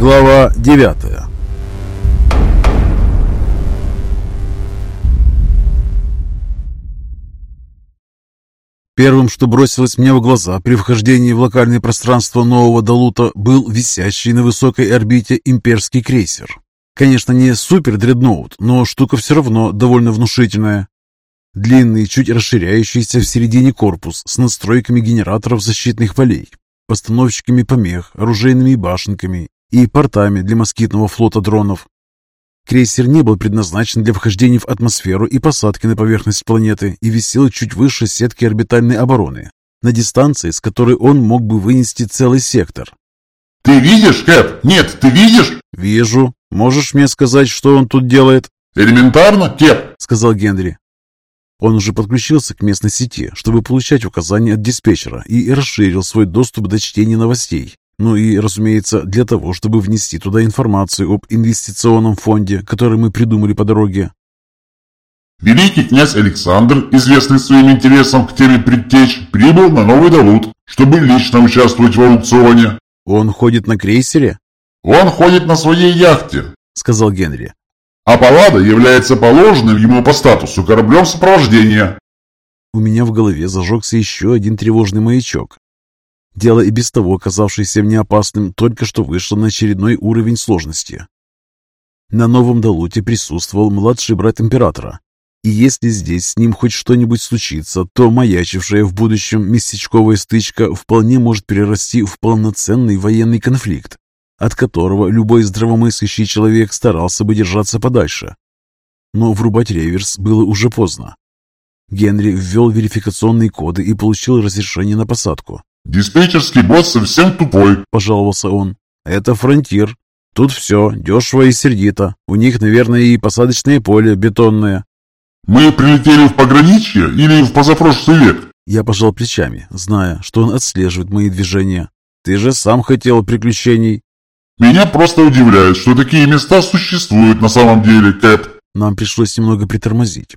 Глава 9 Первым, что бросилось мне в глаза при вхождении в локальное пространство нового Далута, был висящий на высокой орбите имперский крейсер. Конечно, не супер-дредноут, но штука все равно довольно внушительная. Длинный, чуть расширяющийся в середине корпус с настройками генераторов защитных полей, постановщиками помех, оружейными башенками и портами для москитного флота дронов. Крейсер не был предназначен для вхождения в атмосферу и посадки на поверхность планеты и висел чуть выше сетки орбитальной обороны, на дистанции, с которой он мог бы вынести целый сектор. «Ты видишь, Кэп? Нет, ты видишь?» «Вижу. Можешь мне сказать, что он тут делает?» «Элементарно, Кэп», — сказал Генри. Он уже подключился к местной сети, чтобы получать указания от диспетчера и расширил свой доступ до чтения новостей. Ну и, разумеется, для того, чтобы внести туда информацию об инвестиционном фонде, который мы придумали по дороге. Великий князь Александр, известный своим интересом к теме предтеч, прибыл на Новый Давуд, чтобы лично участвовать в аукционе. Он ходит на крейсере? Он ходит на своей яхте, сказал Генри. А Паллада является положенным ему по статусу кораблем сопровождения. У меня в голове зажегся еще один тревожный маячок. Дело и без того, казавшееся мне опасным, только что вышло на очередной уровень сложности. На новом Далуте присутствовал младший брат императора. И если здесь с ним хоть что-нибудь случится, то маячившая в будущем местечковая стычка вполне может перерасти в полноценный военный конфликт, от которого любой здравомыслящий человек старался бы держаться подальше. Но врубать реверс было уже поздно. Генри ввел верификационные коды и получил разрешение на посадку. «Диспетчерский бот совсем тупой», – пожаловался он. «Это фронтир. Тут все дешево и сердито. У них, наверное, и посадочное поле бетонное». «Мы прилетели в пограничье или в позапрошлый век?» Я пожал плечами, зная, что он отслеживает мои движения. «Ты же сам хотел приключений». «Меня просто удивляет, что такие места существуют на самом деле, Кэп». Нам пришлось немного притормозить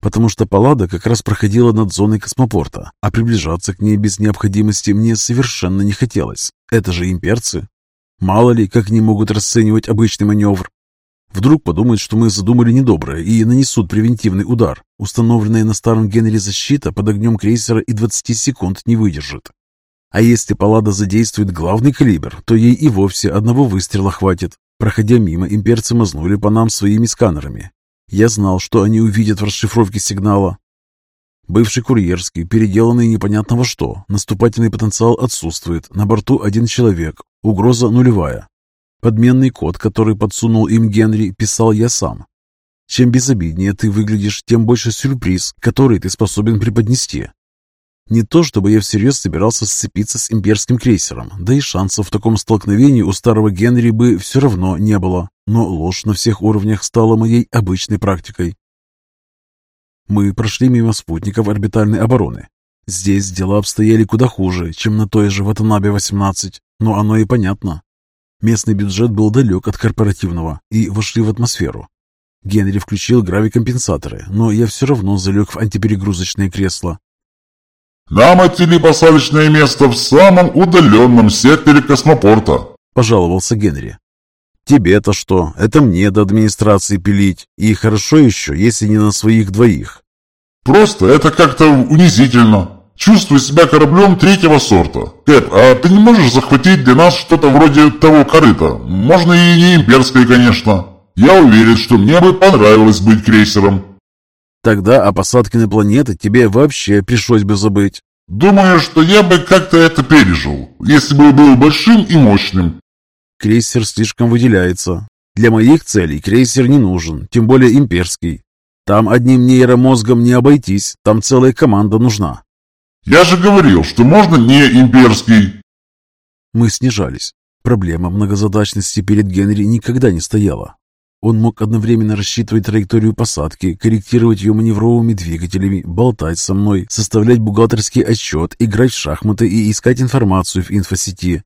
потому что Паллада как раз проходила над зоной космопорта, а приближаться к ней без необходимости мне совершенно не хотелось. Это же имперцы. Мало ли, как они могут расценивать обычный маневр. Вдруг подумают, что мы задумали недоброе и нанесут превентивный удар. Установленная на старом Генри защита под огнем крейсера и 20 секунд не выдержит. А если Паллада задействует главный калибр, то ей и вовсе одного выстрела хватит. Проходя мимо, имперцы мазнули по нам своими сканерами, я знал, что они увидят в расшифровке сигнала. Бывший курьерский, переделанный непонятно во что. Наступательный потенциал отсутствует. На борту один человек. Угроза нулевая. Подменный код, который подсунул им Генри, писал я сам. Чем безобиднее ты выглядишь, тем больше сюрприз, который ты способен преподнести. Не то, чтобы я всерьез собирался сцепиться с имперским крейсером, да и шансов в таком столкновении у старого Генри бы все равно не было, но ложь на всех уровнях стала моей обычной практикой. Мы прошли мимо спутников орбитальной обороны. Здесь дела обстояли куда хуже, чем на той же Ватанабе-18, но оно и понятно. Местный бюджет был далек от корпоративного, и вошли в атмосферу. Генри включил гравикомпенсаторы, но я все равно залег в антиперегрузочное кресло, «Нам отвели посадочное место в самом удаленном секторе космопорта», – пожаловался Генри. «Тебе-то что? Это мне до администрации пилить. И хорошо еще, если не на своих двоих». «Просто это как-то унизительно. Чувствую себя кораблем третьего сорта. Кэп, а ты не можешь захватить для нас что-то вроде того корыта? Можно и не имперское, конечно. Я уверен, что мне бы понравилось быть крейсером». Тогда о посадке на планеты тебе вообще пришлось бы забыть. Думаю, что я бы как-то это пережил, если бы был большим и мощным. Крейсер слишком выделяется. Для моих целей крейсер не нужен, тем более имперский. Там одним нейромозгом не обойтись, там целая команда нужна. Я же говорил, что можно не имперский. Мы снижались. Проблема многозадачности перед Генри никогда не стояла. Он мог одновременно рассчитывать траекторию посадки, корректировать ее маневровыми двигателями, болтать со мной, составлять бухгалтерский отчет, играть в шахматы и искать информацию в инфосети.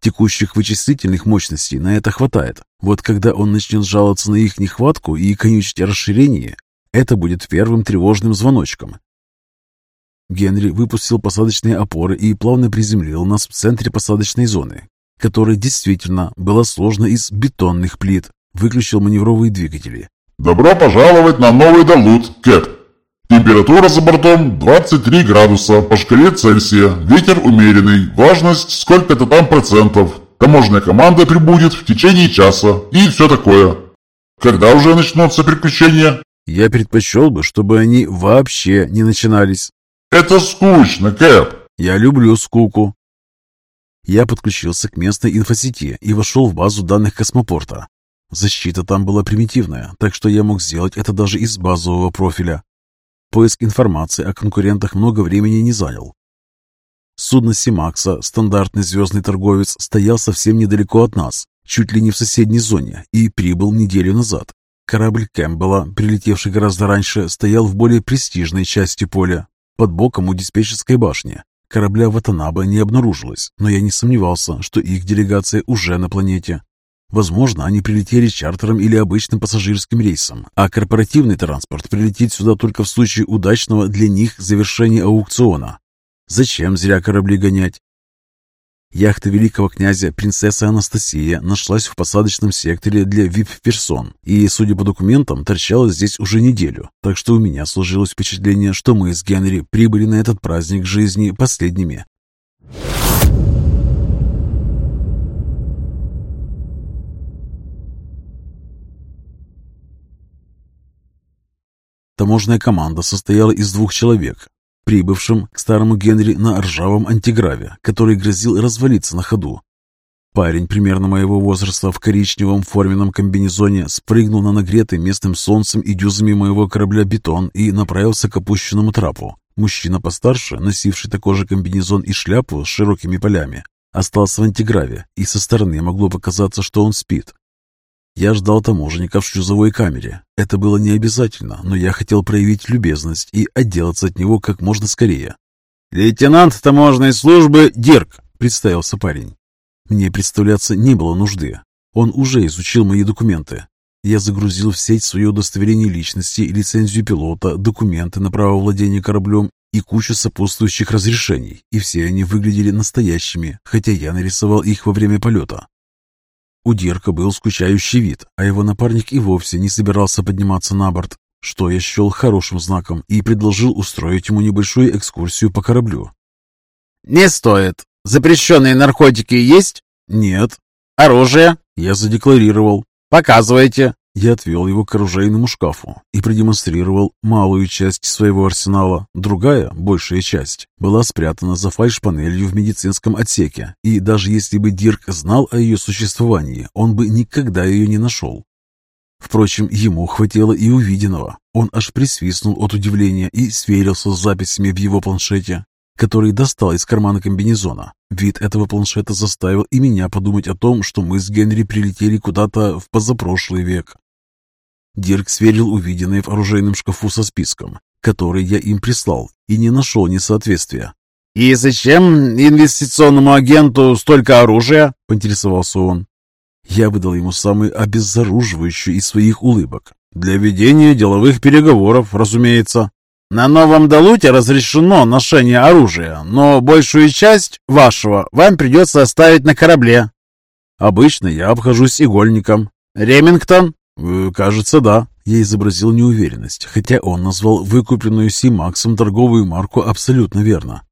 Текущих вычислительных мощностей на это хватает. Вот когда он начнет жаловаться на их нехватку и конючить расширение, это будет первым тревожным звоночком. Генри выпустил посадочные опоры и плавно приземлил нас в центре посадочной зоны, которая действительно была сложена из бетонных плит. Выключил маневровые двигатели. «Добро пожаловать на новый Далут, Кэп. Температура за бортом 23 градуса по шкале Цельсия. Ветер умеренный. Важность сколько-то там процентов. Таможенная команда прибудет в течение часа. И все такое. Когда уже начнутся приключения?» Я предпочел бы, чтобы они вообще не начинались. «Это скучно, Кэп!» Я люблю скуку. Я подключился к местной инфосети и вошел в базу данных космопорта. Защита там была примитивная, так что я мог сделать это даже из базового профиля. Поиск информации о конкурентах много времени не занял. Судно Симакса, стандартный звездный торговец, стоял совсем недалеко от нас, чуть ли не в соседней зоне, и прибыл неделю назад. Корабль Кэмпбелла, прилетевший гораздо раньше, стоял в более престижной части поля, под боком у диспетчерской башни. Корабля Ватанаба не обнаружилось, но я не сомневался, что их делегация уже на планете. Возможно, они прилетели чартером или обычным пассажирским рейсом, а корпоративный транспорт прилетит сюда только в случае удачного для них завершения аукциона. Зачем зря корабли гонять? Яхта великого князя принцесса Анастасия нашлась в посадочном секторе для вип-персон и, судя по документам, торчала здесь уже неделю, так что у меня сложилось впечатление, что мы с Генри прибыли на этот праздник жизни последними. Таможенная команда состояла из двух человек, прибывшим к старому Генри на ржавом антиграве, который грозил развалиться на ходу. Парень примерно моего возраста в коричневом форменном комбинезоне спрыгнул на нагретый местным солнцем и дюзами моего корабля бетон и направился к опущенному трапу. Мужчина постарше, носивший такой же комбинезон и шляпу с широкими полями, остался в антиграве, и со стороны могло показаться, что он спит. Я ждал таможенника в шлюзовой камере. Это было не обязательно, но я хотел проявить любезность и отделаться от него как можно скорее. «Лейтенант таможенной службы Дирк», — представился парень. Мне представляться не было нужды. Он уже изучил мои документы. Я загрузил в сеть свое удостоверение личности, лицензию пилота, документы на право владения кораблем и кучу сопутствующих разрешений, и все они выглядели настоящими, хотя я нарисовал их во время полета. У Дирка был скучающий вид, а его напарник и вовсе не собирался подниматься на борт, что я счел хорошим знаком и предложил устроить ему небольшую экскурсию по кораблю. «Не стоит. Запрещенные наркотики есть?» «Нет». «Оружие?» Я задекларировал. «Показывайте». Я отвел его к оружейному шкафу и продемонстрировал малую часть своего арсенала. Другая, большая часть, была спрятана за фальш-панелью в медицинском отсеке, и даже если бы Дирк знал о ее существовании, он бы никогда ее не нашел. Впрочем, ему хватило и увиденного. Он аж присвистнул от удивления и сверился с записями в его планшете, который достал из кармана комбинезона. Вид этого планшета заставил и меня подумать о том, что мы с Генри прилетели куда-то в позапрошлый век. Дирк сверил увиденное в оружейном шкафу со списком, который я им прислал, и не нашел несоответствия. «И зачем инвестиционному агенту столько оружия?» – поинтересовался он. Я выдал ему самую обезоруживающую из своих улыбок. «Для ведения деловых переговоров, разумеется. На новом Далуте разрешено ношение оружия, но большую часть вашего вам придется оставить на корабле». «Обычно я обхожусь игольником». «Ремингтон?» Э, «Кажется, да». Я изобразил неуверенность, хотя он назвал выкупленную Симаксом торговую марку абсолютно верно.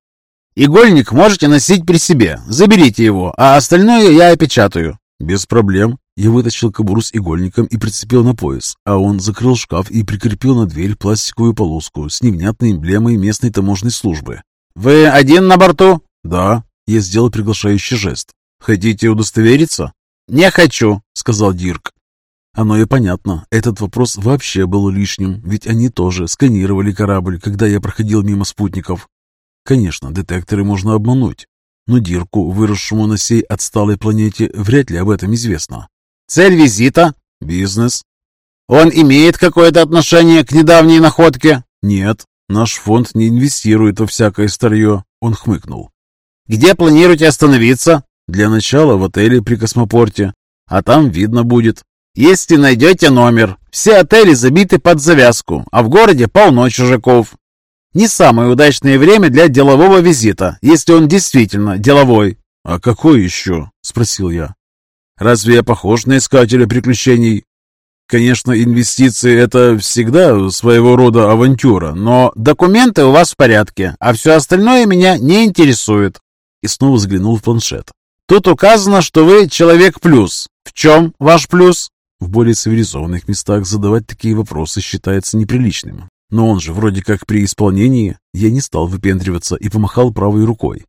«Игольник можете носить при себе. Заберите его, а остальное я опечатаю». «Без проблем». Я вытащил кобуру с игольником и прицепил на пояс, а он закрыл шкаф и прикрепил на дверь пластиковую полоску с невнятной эмблемой местной таможенной службы. «Вы один на борту?» «Да». Я сделал приглашающий жест. «Хотите удостовериться?» «Не хочу», — сказал Дирк. Оно и понятно, этот вопрос вообще был лишним, ведь они тоже сканировали корабль, когда я проходил мимо спутников. Конечно, детекторы можно обмануть, но Дирку, выросшему на сей отсталой планете, вряд ли об этом известно. «Цель визита?» «Бизнес». «Он имеет какое-то отношение к недавней находке?» «Нет, наш фонд не инвестирует во всякое старье», — он хмыкнул. «Где планируете остановиться?» «Для начала в отеле при космопорте, а там видно будет». Если найдете номер, все отели забиты под завязку, а в городе полно чужаков. Не самое удачное время для делового визита, если он действительно деловой. «А какой еще?» – спросил я. «Разве я похож на искателя приключений?» Конечно, инвестиции – это всегда своего рода авантюра, но документы у вас в порядке, а все остальное меня не интересует. И снова взглянул в планшет. Тут указано, что вы человек плюс. В чем ваш плюс? В более цивилизованных местах задавать такие вопросы считается неприличным. Но он же вроде как при исполнении. Я не стал выпендриваться и помахал правой рукой.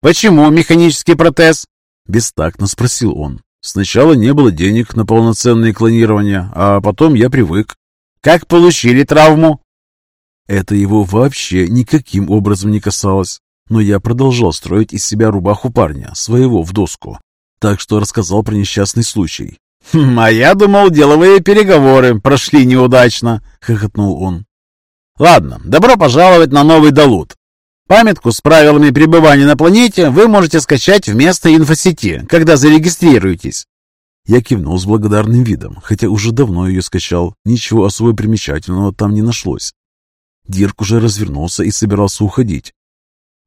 «Почему механический протез?» Бестактно спросил он. Сначала не было денег на полноценное клонирование, а потом я привык. Как получили травму? Это его вообще никаким образом не касалось. Но я продолжал строить из себя рубаху парня, своего в доску. Так что рассказал про несчастный случай. «Хм, «А я думал, деловые переговоры прошли неудачно», — хохотнул он. «Ладно, добро пожаловать на новый Далут. Памятку с правилами пребывания на планете вы можете скачать вместо инфосети, когда зарегистрируетесь. Я кивнул с благодарным видом, хотя уже давно ее скачал. Ничего особо примечательного там не нашлось. Дирк уже развернулся и собирался уходить.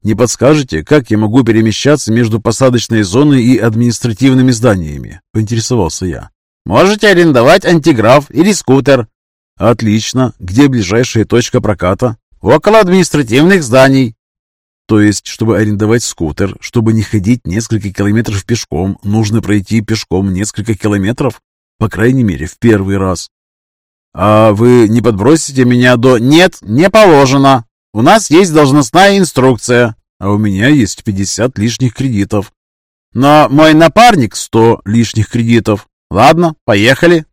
«Не подскажете, как я могу перемещаться между посадочной зоной и административными зданиями?» – поинтересовался я. «Можете арендовать антиграф или скутер». «Отлично. Где ближайшая точка проката?» «Около административных зданий. То есть, чтобы арендовать скутер, чтобы не ходить несколько километров пешком, нужно пройти пешком несколько километров? По крайней мере, в первый раз. А вы не подбросите меня до... Нет, не положено. У нас есть должностная инструкция, а у меня есть 50 лишних кредитов. Но мой напарник 100 лишних кредитов. Ладно, поехали.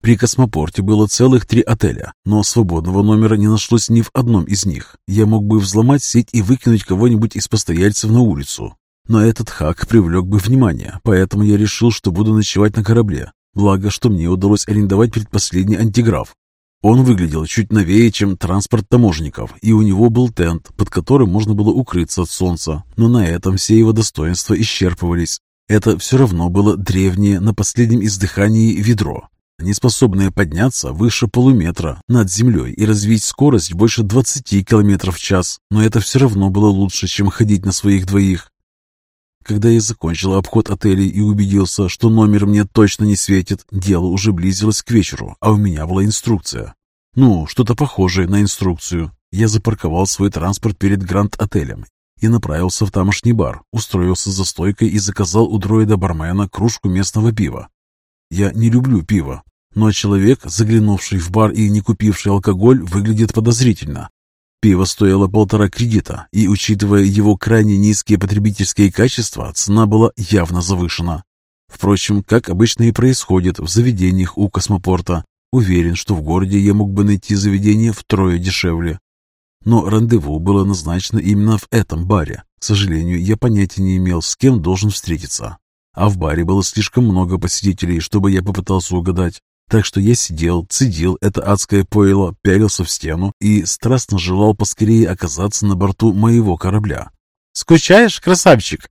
При космопорте было целых три отеля, но свободного номера не нашлось ни в одном из них. Я мог бы взломать сеть и выкинуть кого-нибудь из постояльцев на улицу. Но этот хак привлек бы внимание, поэтому я решил, что буду ночевать на корабле. Благо, что мне удалось арендовать предпоследний антиграф. Он выглядел чуть новее, чем транспорт таможников, и у него был тент, под которым можно было укрыться от солнца, но на этом все его достоинства исчерпывались. Это все равно было древнее на последнем издыхании ведро, не способные подняться выше полуметра над землей и развить скорость больше 20 км в час, но это все равно было лучше, чем ходить на своих двоих. Когда я закончил обход отелей и убедился, что номер мне точно не светит, дело уже близилось к вечеру, а у меня была инструкция. Ну, что-то похожее на инструкцию. Я запарковал свой транспорт перед Гранд-отелем и направился в тамошний бар, устроился за стойкой и заказал у дроида-бармена кружку местного пива. Я не люблю пиво, но человек, заглянувший в бар и не купивший алкоголь, выглядит подозрительно. Пиво стоило полтора кредита, и, учитывая его крайне низкие потребительские качества, цена была явно завышена. Впрочем, как обычно и происходит в заведениях у космопорта, уверен, что в городе я мог бы найти заведение втрое дешевле. Но рандеву было назначено именно в этом баре. К сожалению, я понятия не имел, с кем должен встретиться. А в баре было слишком много посетителей, чтобы я попытался угадать. Так что я сидел, цедил это адское пойло, пялился в стену и страстно желал поскорее оказаться на борту моего корабля. «Скучаешь, красавчик?»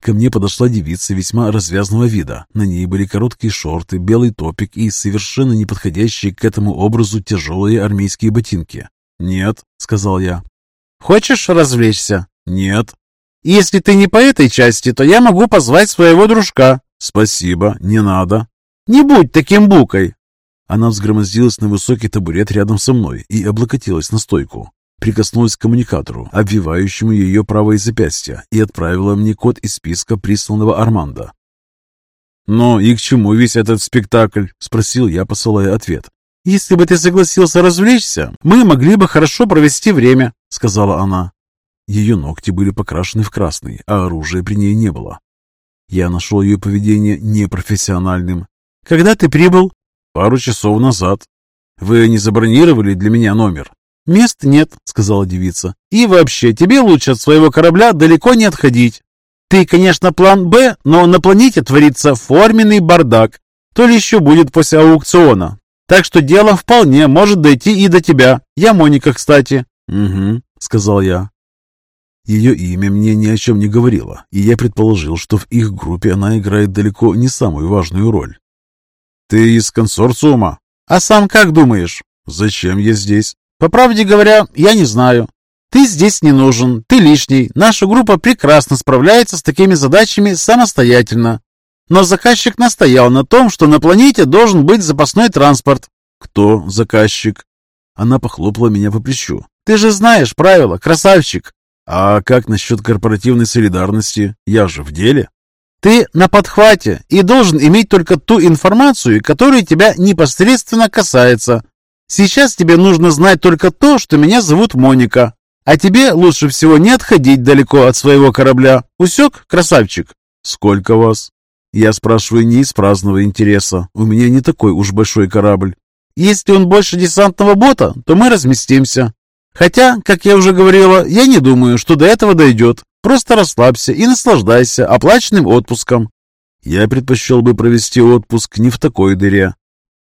Ко мне подошла девица весьма развязного вида. На ней были короткие шорты, белый топик и совершенно неподходящие к этому образу тяжелые армейские ботинки. «Нет», — сказал я. «Хочешь развлечься?» «Нет». Если ты не по этой части, то я могу позвать своего дружка». «Спасибо, не надо». «Не будь таким букой!» Она взгромоздилась на высокий табурет рядом со мной и облокотилась на стойку. Прикоснулась к коммуникатору, обвивающему ее правое запястье, и отправила мне код из списка присланного Армандо. «Ну и к чему весь этот спектакль?» – спросил я, посылая ответ. «Если бы ты согласился развлечься, мы могли бы хорошо провести время», – сказала она. Ее ногти были покрашены в красный, а оружия при ней не было. Я нашел ее поведение непрофессиональным. «Когда ты прибыл?» «Пару часов назад». «Вы не забронировали для меня номер?» «Мест нет», — сказала девица. «И вообще, тебе лучше от своего корабля далеко не отходить. Ты, конечно, план «Б», но на планете творится форменный бардак. То ли еще будет после аукциона. Так что дело вполне может дойти и до тебя. Я Моника, кстати». «Угу», — сказал я. Ее имя мне ни о чем не говорило, и я предположил, что в их группе она играет далеко не самую важную роль. «Ты из консорциума?» А сам как думаешь? Зачем я здесь? По правде говоря, я не знаю. Ты здесь не нужен, ты лишний. Наша группа прекрасно справляется с такими задачами самостоятельно. Но заказчик настоял на том, что на планете должен быть запасной транспорт. Кто заказчик? Она похлопала меня по плечу. Ты же знаешь правила, красавчик. А как насчет корпоративной солидарности? Я же в деле. Ты на подхвате и должен иметь только ту информацию, которая тебя непосредственно касается. Сейчас тебе нужно знать только то, что меня зовут Моника. А тебе лучше всего не отходить далеко от своего корабля. Усек, красавчик? Сколько вас? Я спрашиваю не из праздного интереса. У меня не такой уж большой корабль. Если он больше десантного бота, то мы разместимся. Хотя, как я уже говорила, я не думаю, что до этого дойдет. Просто расслабься и наслаждайся оплаченным отпуском. Я предпочел бы провести отпуск не в такой дыре.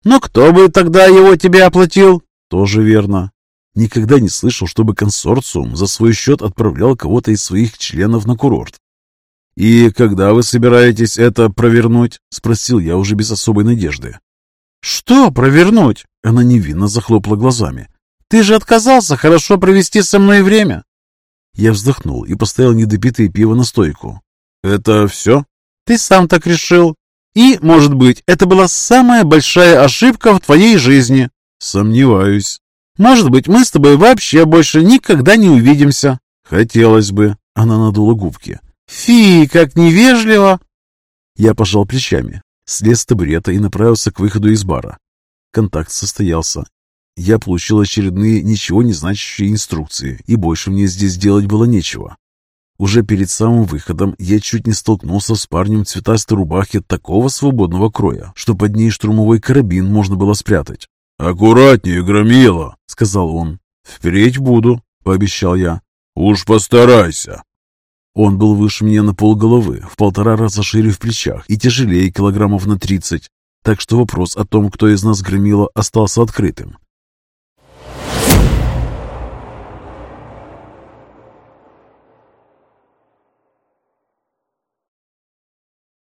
Но кто бы тогда его тебе оплатил? Тоже верно. Никогда не слышал, чтобы консорциум за свой счет отправлял кого-то из своих членов на курорт. «И когда вы собираетесь это провернуть?» — спросил я уже без особой надежды. «Что провернуть?» — она невинно захлопала глазами. «Ты же отказался хорошо провести со мной время!» Я вздохнул и поставил недопитое пиво на стойку. «Это все?» «Ты сам так решил. И, может быть, это была самая большая ошибка в твоей жизни». «Сомневаюсь». Может быть, мы с тобой вообще больше никогда не увидимся. Хотелось бы. Она надула губки. Фи, как невежливо. Я пожал плечами, слез с табурета и направился к выходу из бара. Контакт состоялся. Я получил очередные ничего не значащие инструкции, и больше мне здесь делать было нечего. Уже перед самым выходом я чуть не столкнулся с парнем в цветастой рубахе такого свободного кроя, что под ней штурмовой карабин можно было спрятать. «Аккуратнее, громила!» — сказал он. «Впредь буду», — пообещал я. «Уж постарайся!» Он был выше меня на полголовы, в полтора раза шире в плечах и тяжелее килограммов на тридцать. Так что вопрос о том, кто из нас громила, остался открытым.